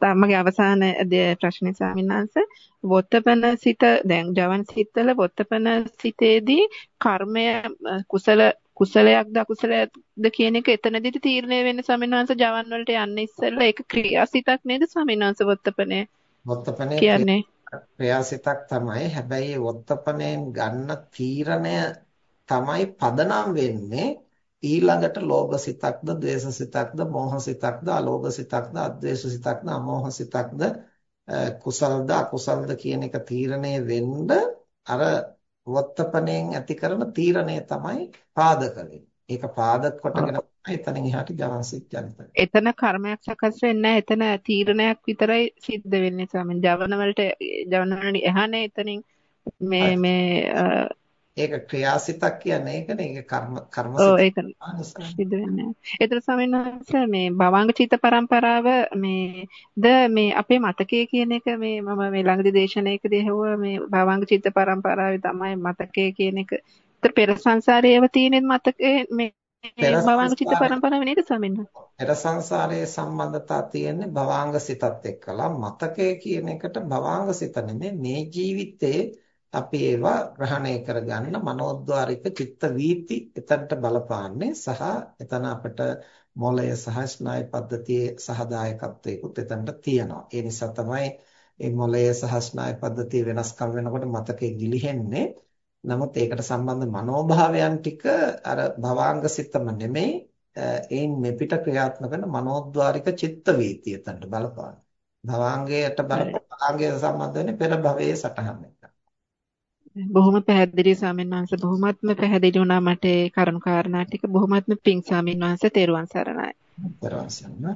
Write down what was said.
තමගේ අවසාන ප්‍රශ්නේ ස්වාමීන් වොත්තපන සිත දැන් ජවන් සිතවල වොත්තපන සිතේදී කර්මය කුසල කුසලයක්ද අකුසලයක්ද කියන එක එතනදිට තීරණය වෙන්නේ ස්වාමීන් වහන්සේ ජවන් වලට යන්න ඉස්සෙල්ලා ඒක ක්‍රියාසිතක් නේද ස්වාමීන් වහන්සේ වොත්තපනේ වොත්තපනේ කියන්නේ? ක්‍රියාසිතක් තමයි. හැබැයි වොත්තපනයෙන් ගන්න තීරණය තමයි පදනම් වෙන්නේ ඊළඟට ලෝභ සිතක්ද, ද්වේෂ සිතක්ද, මෝහ සිතක්ද, අලෝභ සිතක්ද, අද්වේෂ සිතක්ද, අමෝහ සිතක්ද, කුසල්ද අකුසල්ද කියන එක තීරණය වෙන්න අර වත්තපණයෙන් ඇති කරන තීරණය තමයි පාදක. ඒක පාදක කොටගෙන එතනින් එහාට ජවන්සිත ජනිත එතන කර්මයක් සකස් වෙන්නේ එතන තීරණයක් විතරයි සිද්ධ වෙන්නේ ස්වාමීන් ජවන වලට ජවන වලට එහානේ එතනින් මේ මේ ඒක ක්‍රියාසිතක් කියන්නේ ඒකනේ. ඒක කර්ම කර්මසිත. ඔව් ඒක සිද්ධ වෙන්නේ. ඒතර ස්වාමීන් වහන්සේ මේ භවංග චිත්ත පරම්පරාව මේ ද මේ අපේ මතකයේ කියන එක මේ මම මේ ළඟදී දේශනාවකදී හෙව්වා මේ භවංග චිත්ත පරම්පරාවේ තමයි මතකයේ කියන එක. ඒතර පෙර සංසාරයේව තියෙන මතකයේ මේ භවංග චිත්ත පරම්පරාව නේද ස්වාමීන් වහන්සේ? පෙර සංසාරයේ සම්බන්ධතා තියෙන්නේ භවංග සිතත් එක්කලා මතකය කියන එකට භවංග සිත නෙමෙයි මේ ජීවිතේ අපි ඒවා ග්‍රහණය කරගන්න මනෝද්වාරික චිත්ත වීති එතනට බලපාන්නේ සහ එතන අපිට මොළය සහ ස්නායු පද්ධතියේ සහදායකත්වයකුත් එතනට තියෙනවා. ඒ නිසා තමයි මේ මොළය සහ ස්නායු පද්ධතිය වෙනස්කම් වෙනකොට මතකෙ ගිලිහෙන්නේ. නමුත් ඒකට සම්බන්ධ මනෝභාවයන් ටික අර භවාංග සිතම නෙමෙයි ඒන් මෙපිට ක්‍රියාත්මක වෙන මනෝද්වාරික චිත්ත වීතිය එතනට බලපාන. භවාංගයට බලපාංගය සම්බන්ධ වෙන්නේ පෙර භවයේ සටහන්. බොහොම පැහැදිලි ස්වාමීන් වහන්සේ බොහොමත්ම පැහැදිලි වුණා මට ඒ කරුණු කාරණා ටික බොහොමත්ම පිං ස්වාමීන් වහන්සේ තෙරුවන් සරණයි. තෙරුවන් සරණයි.